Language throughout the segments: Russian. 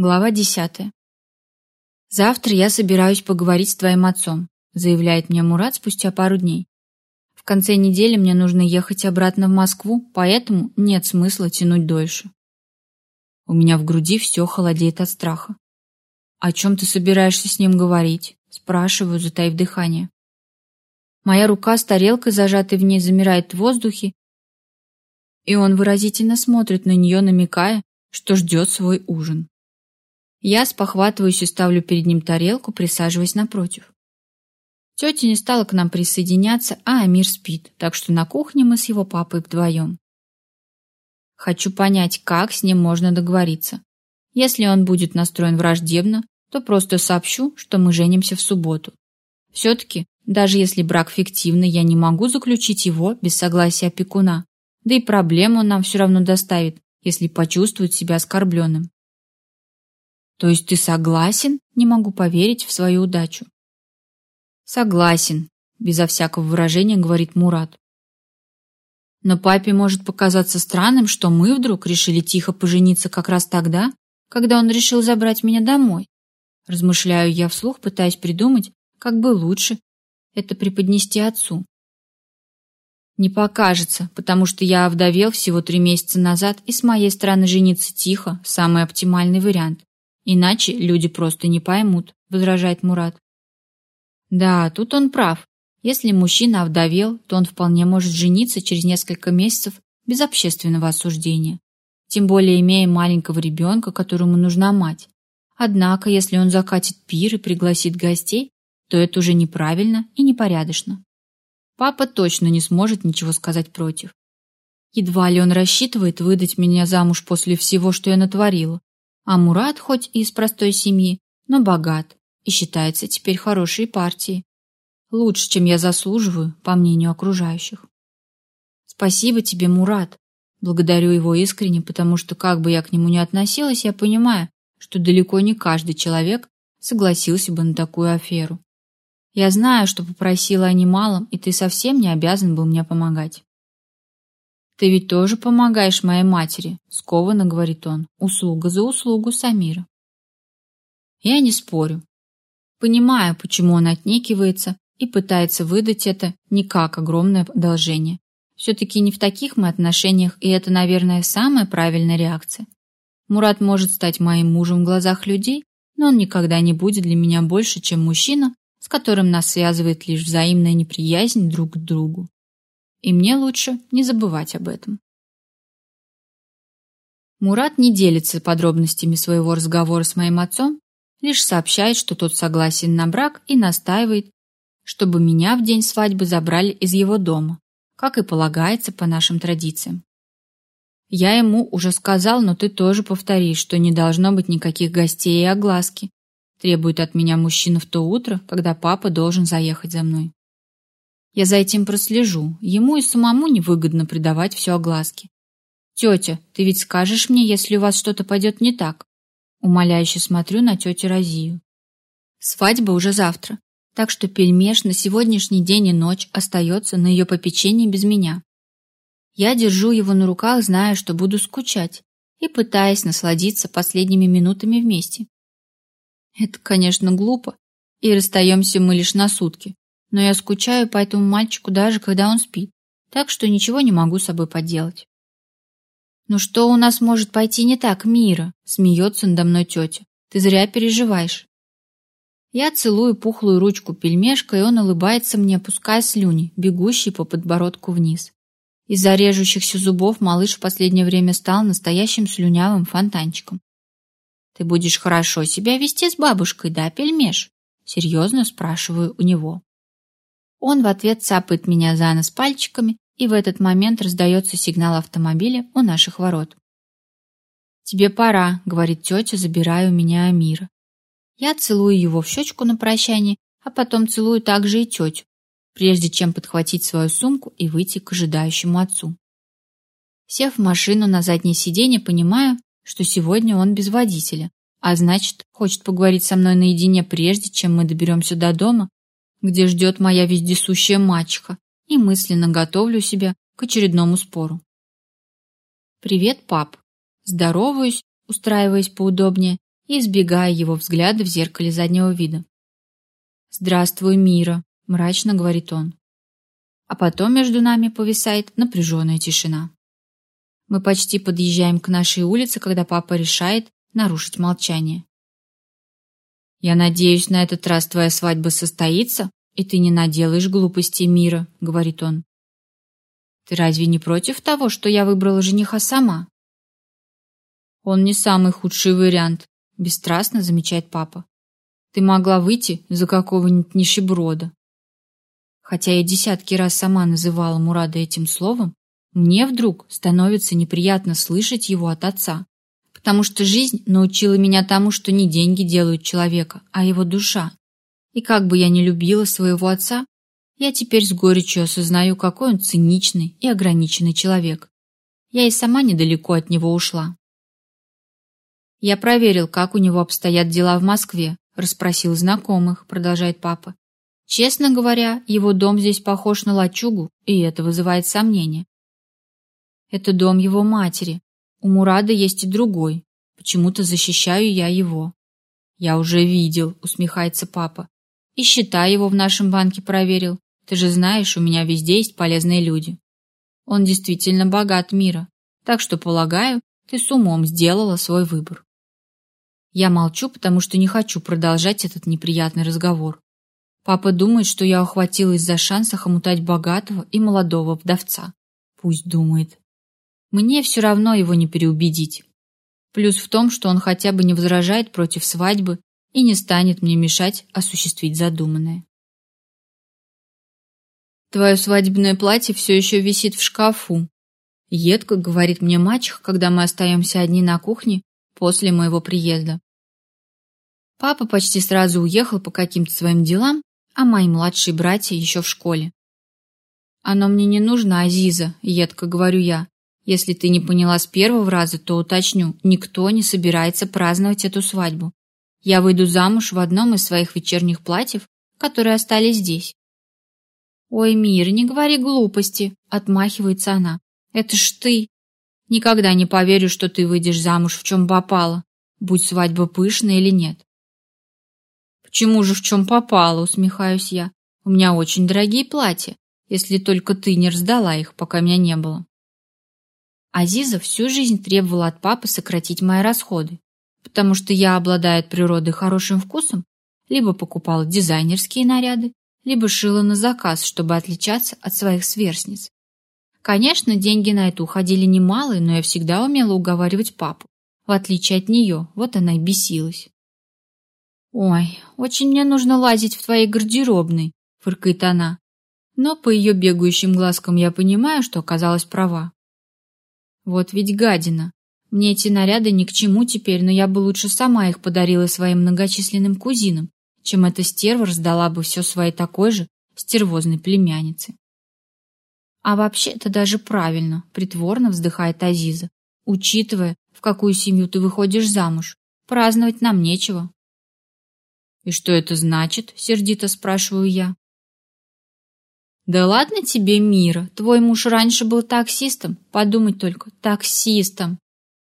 Глава десятая. «Завтра я собираюсь поговорить с твоим отцом», заявляет мне Мурат спустя пару дней. «В конце недели мне нужно ехать обратно в Москву, поэтому нет смысла тянуть дольше». У меня в груди все холодеет от страха. «О чем ты собираешься с ним говорить?» спрашиваю, затаив дыхание. Моя рука с тарелкой, зажатой в ней, замирает в воздухе, и он выразительно смотрит на нее, намекая, что ждет свой ужин. Я спохватываюсь и ставлю перед ним тарелку, присаживаясь напротив. Тетя не стала к нам присоединяться, а Амир спит, так что на кухне мы с его папой вдвоем. Хочу понять, как с ним можно договориться. Если он будет настроен враждебно, то просто сообщу, что мы женимся в субботу. Все-таки, даже если брак фиктивный, я не могу заключить его без согласия опекуна. Да и проблему он нам все равно доставит, если почувствует себя оскорбленным. То есть ты согласен? Не могу поверить в свою удачу. Согласен, безо всякого выражения говорит Мурат. Но папе может показаться странным, что мы вдруг решили тихо пожениться как раз тогда, когда он решил забрать меня домой. Размышляю я вслух, пытаясь придумать, как бы лучше это преподнести отцу. Не покажется, потому что я овдовел всего три месяца назад, и с моей стороны жениться тихо – самый оптимальный вариант. Иначе люди просто не поймут, возражает Мурат. Да, тут он прав. Если мужчина овдовел, то он вполне может жениться через несколько месяцев без общественного осуждения. Тем более имея маленького ребенка, которому нужна мать. Однако, если он закатит пир и пригласит гостей, то это уже неправильно и непорядочно. Папа точно не сможет ничего сказать против. Едва ли он рассчитывает выдать меня замуж после всего, что я натворила, а Мурат хоть и из простой семьи, но богат и считается теперь хорошей партией. Лучше, чем я заслуживаю, по мнению окружающих. Спасибо тебе, Мурат. Благодарю его искренне, потому что, как бы я к нему ни относилась, я понимаю, что далеко не каждый человек согласился бы на такую аферу. Я знаю, что попросила о немалом, и ты совсем не обязан был мне помогать. «Ты ведь тоже помогаешь моей матери», — скованно говорит он. «Услуга за услугу, Самира». Я не спорю. Понимаю, почему он отнекивается и пытается выдать это не как огромное одолжение. Все-таки не в таких мы отношениях, и это, наверное, самая правильная реакция. Мурат может стать моим мужем в глазах людей, но он никогда не будет для меня больше, чем мужчина, с которым нас связывает лишь взаимная неприязнь друг к другу. И мне лучше не забывать об этом. Мурат не делится подробностями своего разговора с моим отцом, лишь сообщает, что тот согласен на брак и настаивает, чтобы меня в день свадьбы забрали из его дома, как и полагается по нашим традициям. Я ему уже сказал, но ты тоже повтори, что не должно быть никаких гостей и огласки. Требует от меня мужчина в то утро, когда папа должен заехать за мной. Я за этим прослежу. Ему и самому невыгодно придавать все огласке. Тетя, ты ведь скажешь мне, если у вас что-то пойдет не так? Умоляюще смотрю на тетю Розию. Свадьба уже завтра, так что пельмеш на сегодняшний день и ночь остается на ее попечении без меня. Я держу его на руках, зная, что буду скучать, и пытаясь насладиться последними минутами вместе. Это, конечно, глупо, и расстаемся мы лишь на сутки, но я скучаю по этому мальчику даже когда он спит, так что ничего не могу с собой поделать. «Ну что у нас может пойти не так, Мира?» — смеется надо мной тетя. «Ты зря переживаешь». Я целую пухлую ручку пельмешка, и он улыбается мне, пуская слюни, бегущие по подбородку вниз. Из-за режущихся зубов малыш в последнее время стал настоящим слюнявым фонтанчиком. «Ты будешь хорошо себя вести с бабушкой, да, пельмеш?» Серьезно спрашиваю у него. Он в ответ цапает меня за нос пальчиками, и в этот момент раздается сигнал автомобиля у наших ворот. «Тебе пора», — говорит тетя, забирая у меня Амира. Я целую его в щечку на прощание, а потом целую также и тетю, прежде чем подхватить свою сумку и выйти к ожидающему отцу. Сев в машину на заднее сиденье, понимаю, что сегодня он без водителя, а значит, хочет поговорить со мной наедине прежде, чем мы доберемся до дома где ждет моя вездесущая мачеха, и мысленно готовлю себя к очередному спору. «Привет, пап!» Здороваюсь, устраиваясь поудобнее, и избегая его взгляда в зеркале заднего вида. «Здравствуй, Мира», — мрачно говорит он. А потом между нами повисает напряженная тишина. Мы почти подъезжаем к нашей улице, когда папа решает нарушить молчание. «Я надеюсь, на этот раз твоя свадьба состоится, и ты не наделаешь глупостей мира», — говорит он. «Ты разве не против того, что я выбрала жениха сама?» «Он не самый худший вариант», — бесстрастно замечает папа. «Ты могла выйти за какого-нибудь нищеброда». Хотя я десятки раз сама называла Мурада этим словом, мне вдруг становится неприятно слышать его от отца, потому что жизнь научила меня тому, что не деньги делают человека, а его душа. И как бы я ни любила своего отца, я теперь с горечью осознаю, какой он циничный и ограниченный человек. Я и сама недалеко от него ушла. Я проверил, как у него обстоят дела в Москве, расспросил знакомых, продолжает папа. Честно говоря, его дом здесь похож на лачугу, и это вызывает сомнения. Это дом его матери. У Мурада есть и другой. Почему-то защищаю я его. Я уже видел, усмехается папа. И счета его в нашем банке проверил. Ты же знаешь, у меня везде есть полезные люди. Он действительно богат мира. Так что, полагаю, ты с умом сделала свой выбор. Я молчу, потому что не хочу продолжать этот неприятный разговор. Папа думает, что я ухватилась за шанс охомутать богатого и молодого вдовца. Пусть думает. Мне все равно его не переубедить. Плюс в том, что он хотя бы не возражает против свадьбы и не станет мне мешать осуществить задуманное. Твое свадебное платье все еще висит в шкафу. Едко говорит мне мачеха, когда мы остаемся одни на кухне после моего приезда. Папа почти сразу уехал по каким-то своим делам, а мои младшие братья еще в школе. Оно мне не нужно, Азиза, едко говорю я. Если ты не поняла с первого раза, то уточню, никто не собирается праздновать эту свадьбу. Я выйду замуж в одном из своих вечерних платьев, которые остались здесь. Ой, Мир, не говори глупости, отмахивается она. Это ж ты. Никогда не поверю, что ты выйдешь замуж в чем попало, будь свадьба пышная или нет. Почему же в чем попало, усмехаюсь я. У меня очень дорогие платья, если только ты не раздала их, пока меня не было. Азиза всю жизнь требовала от папы сократить мои расходы, потому что я, обладая от природы хорошим вкусом, либо покупала дизайнерские наряды, либо шила на заказ, чтобы отличаться от своих сверстниц. Конечно, деньги на это уходили немалые, но я всегда умела уговаривать папу. В отличие от нее, вот она и бесилась. «Ой, очень мне нужно лазить в твоей гардеробной», — фыркает она. Но по ее бегающим глазкам я понимаю, что оказалась права. Вот ведь гадина. Мне эти наряды ни к чему теперь, но я бы лучше сама их подарила своим многочисленным кузинам, чем эта стерва раздала бы все своей такой же стервозной племяннице. А вообще это даже правильно, притворно вздыхает Азиза, учитывая, в какую семью ты выходишь замуж. Праздновать нам нечего. И что это значит? сердито спрашиваю я. Да ладно тебе, Мира, твой муж раньше был таксистом, подумать только, таксистом.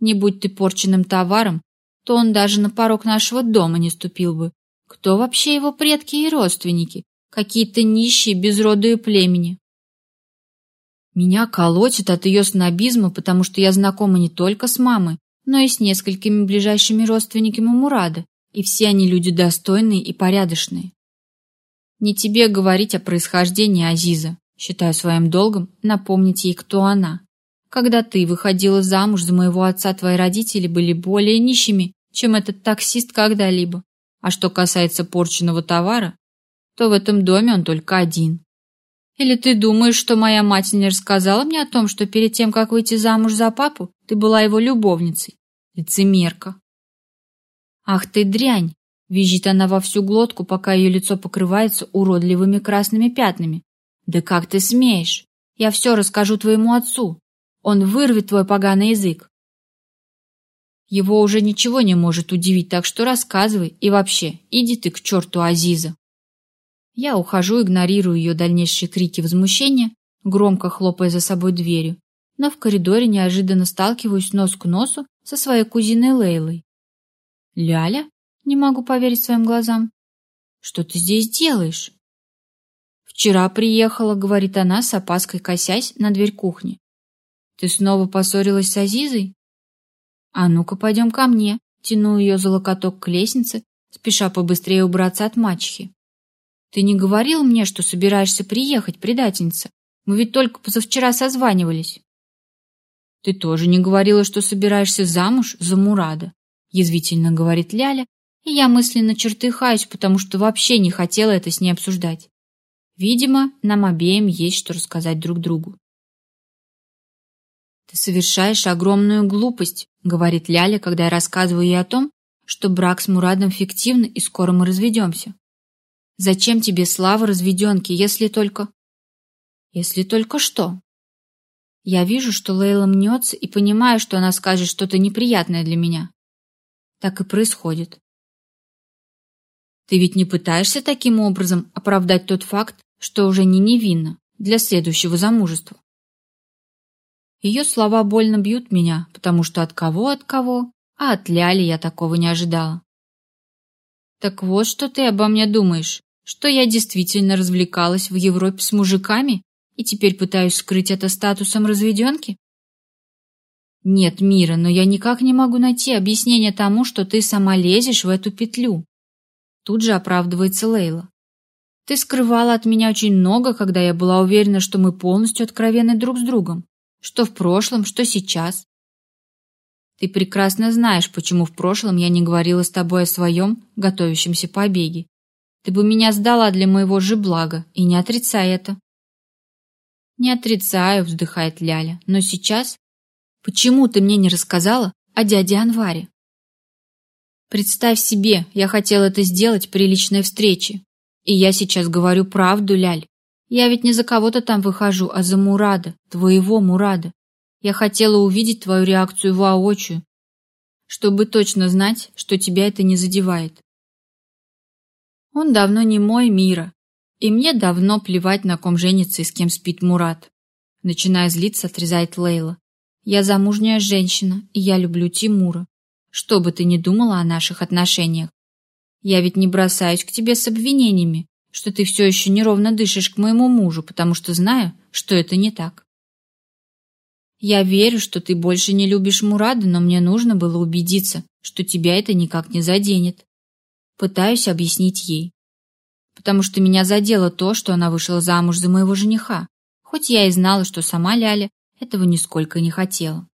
Не будь ты порченным товаром, то он даже на порог нашего дома не ступил бы. Кто вообще его предки и родственники? Какие-то нищие, без племени. Меня колотит от ее снобизма, потому что я знакома не только с мамой, но и с несколькими ближайшими родственниками Мурада, и все они люди достойные и порядочные. Не тебе говорить о происхождении Азиза. Считаю своим долгом напомнить ей, кто она. Когда ты выходила замуж за моего отца, твои родители были более нищими, чем этот таксист когда-либо. А что касается порченного товара, то в этом доме он только один. Или ты думаешь, что моя мать не рассказала мне о том, что перед тем, как выйти замуж за папу, ты была его любовницей? Лицемерка. Ах ты дрянь! Визжит она во всю глотку, пока ее лицо покрывается уродливыми красными пятнами. «Да как ты смеешь? Я все расскажу твоему отцу. Он вырвет твой поганый язык». Его уже ничего не может удивить, так что рассказывай и вообще, иди ты к черту Азиза. Я ухожу, игнорирую ее дальнейшие крики возмущения, громко хлопая за собой дверью, но в коридоре неожиданно сталкиваюсь нос к носу со своей кузиной Лейлой. Ляля? Не могу поверить своим глазам. Что ты здесь делаешь? Вчера приехала, говорит она, с опаской косясь на дверь кухни. Ты снова поссорилась с Азизой? А ну-ка, пойдем ко мне. Тяну ее за локоток к лестнице, спеша побыстрее убраться от мачехи. Ты не говорил мне, что собираешься приехать, предательница? Мы ведь только позавчера созванивались. Ты тоже не говорила, что собираешься замуж за Мурада, язвительно говорит Ляля, и я мысленно чертыхаюсь, потому что вообще не хотела это с ней обсуждать. Видимо, нам обеим есть что рассказать друг другу. Ты совершаешь огромную глупость, говорит Ляля, когда я рассказываю ей о том, что брак с Мурадом фиктивный и скоро мы разведемся. Зачем тебе слава разведенки, если только... Если только что? Я вижу, что Лейла мнется и понимаю, что она скажет что-то неприятное для меня. Так и происходит. Ты ведь не пытаешься таким образом оправдать тот факт, что уже не невинна для следующего замужества? Ее слова больно бьют меня, потому что от кого от кого, а от Ляли я такого не ожидала. Так вот, что ты обо мне думаешь, что я действительно развлекалась в Европе с мужиками и теперь пытаюсь скрыть это статусом разведенки? Нет, Мира, но я никак не могу найти объяснение тому, что ты сама лезешь в эту петлю. Тут же оправдывается Лейла. Ты скрывала от меня очень много, когда я была уверена, что мы полностью откровенны друг с другом. Что в прошлом, что сейчас. Ты прекрасно знаешь, почему в прошлом я не говорила с тобой о своем готовящемся побеге. Ты бы меня сдала для моего же блага, и не отрицай это. Не отрицаю, вздыхает Ляля, но сейчас... Почему ты мне не рассказала о дяде Анваре? Представь себе, я хотела это сделать при личной встрече. И я сейчас говорю правду, Ляль. Я ведь не за кого-то там выхожу, а за Мурада, твоего Мурада. Я хотела увидеть твою реакцию воочию, чтобы точно знать, что тебя это не задевает. Он давно не мой мира, и мне давно плевать, на ком женится и с кем спит Мурат. Начиная злиться, отрезает Лейла. Я замужняя женщина, и я люблю Тимура. Что бы ты ни думала о наших отношениях. Я ведь не бросаюсь к тебе с обвинениями, что ты все еще неровно дышишь к моему мужу, потому что знаю, что это не так. Я верю, что ты больше не любишь Мурада, но мне нужно было убедиться, что тебя это никак не заденет. Пытаюсь объяснить ей. Потому что меня задело то, что она вышла замуж за моего жениха, хоть я и знала, что сама Ляля этого нисколько не хотела.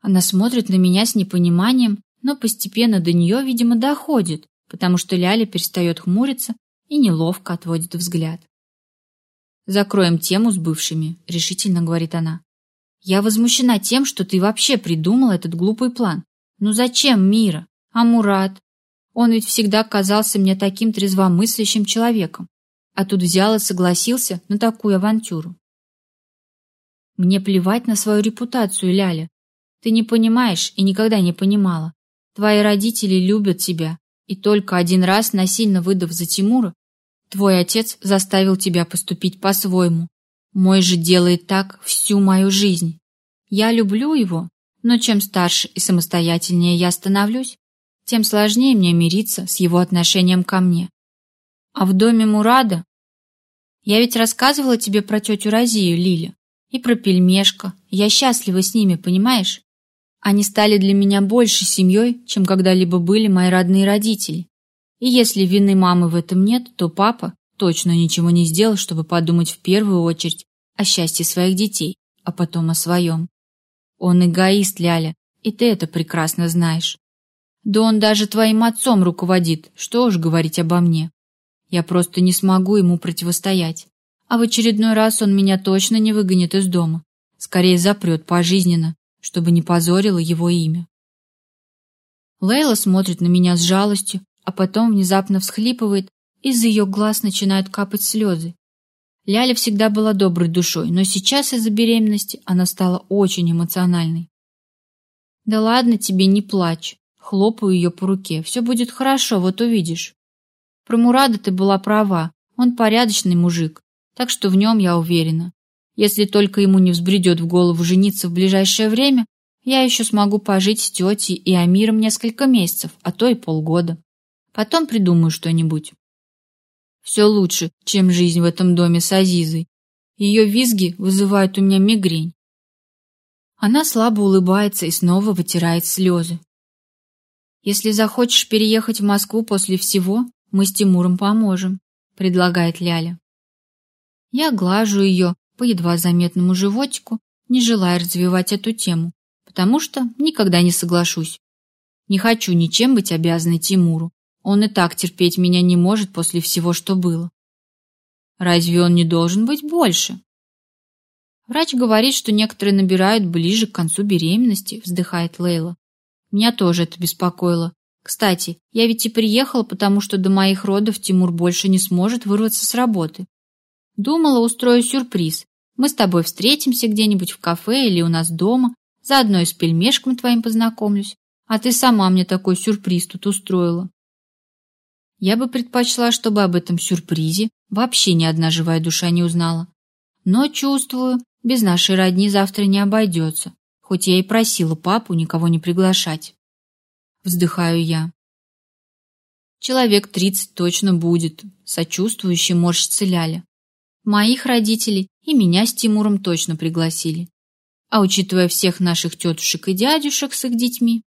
Она смотрит на меня с непониманием, но постепенно до нее, видимо, доходит, потому что Ляля перестает хмуриться и неловко отводит взгляд. «Закроем тему с бывшими», — решительно говорит она. «Я возмущена тем, что ты вообще придумал этот глупый план. Ну зачем Мира? А Мурат? Он ведь всегда казался мне таким трезвомыслящим человеком, а тут взял и согласился на такую авантюру. Мне плевать на свою репутацию, Ляля. Ты не понимаешь и никогда не понимала. Твои родители любят тебя, и только один раз, насильно выдав за Тимура, твой отец заставил тебя поступить по-своему. Мой же делает так всю мою жизнь. Я люблю его, но чем старше и самостоятельнее я становлюсь, тем сложнее мне мириться с его отношением ко мне. А в доме Мурада... Я ведь рассказывала тебе про тетю Розию, Лиля, и про пельмешка. Я счастлива с ними, понимаешь? Они стали для меня больше семьей, чем когда-либо были мои родные родители. И если вины мамы в этом нет, то папа точно ничего не сделал, чтобы подумать в первую очередь о счастье своих детей, а потом о своем. Он эгоист, Ляля, и ты это прекрасно знаешь. Да он даже твоим отцом руководит, что уж говорить обо мне. Я просто не смогу ему противостоять. А в очередной раз он меня точно не выгонит из дома. Скорее запрет пожизненно, чтобы не позорило его имя. Лейла смотрит на меня с жалостью, а потом внезапно всхлипывает, из ее глаз начинают капать слезы. Ляля всегда была доброй душой, но сейчас из-за беременности она стала очень эмоциональной. «Да ладно тебе, не плачь!» Хлопаю ее по руке. «Все будет хорошо, вот увидишь». Про Мурада ты была права, он порядочный мужик, так что в нем я уверена. Если только ему не взбредет в голову жениться в ближайшее время, Я еще смогу пожить с тетей и Амиром несколько месяцев, а то и полгода. Потом придумаю что-нибудь. Все лучше, чем жизнь в этом доме с Азизой. Ее визги вызывают у меня мигрень. Она слабо улыбается и снова вытирает слезы. Если захочешь переехать в Москву после всего, мы с Тимуром поможем, предлагает Ляля. Я глажу ее по едва заметному животику, не желая развивать эту тему, потому что никогда не соглашусь. Не хочу ничем быть обязанной Тимуру. Он и так терпеть меня не может после всего, что было. Разве он не должен быть больше? Врач говорит, что некоторые набирают ближе к концу беременности, вздыхает Лейла. Меня тоже это беспокоило. Кстати, я ведь и приехала, потому что до моих родов Тимур больше не сможет вырваться с работы. Думала, устрою сюрприз. Мы с тобой встретимся где-нибудь в кафе или у нас дома, заодно и с пельмешком твоим познакомлюсь. А ты сама мне такой сюрприз тут устроила. Я бы предпочла, чтобы об этом сюрпризе вообще ни одна живая душа не узнала. Но, чувствую, без нашей родни завтра не обойдется, хоть я и просила папу никого не приглашать. Вздыхаю я. Человек тридцать точно будет, сочувствующий морщится Ляля. Моих родителей и меня с Тимуром точно пригласили. А учитывая всех наших тетушек и дядюшек с их детьми...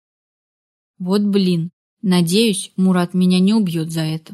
Вот блин, Надеюсь, Мурат меня не убьет за это.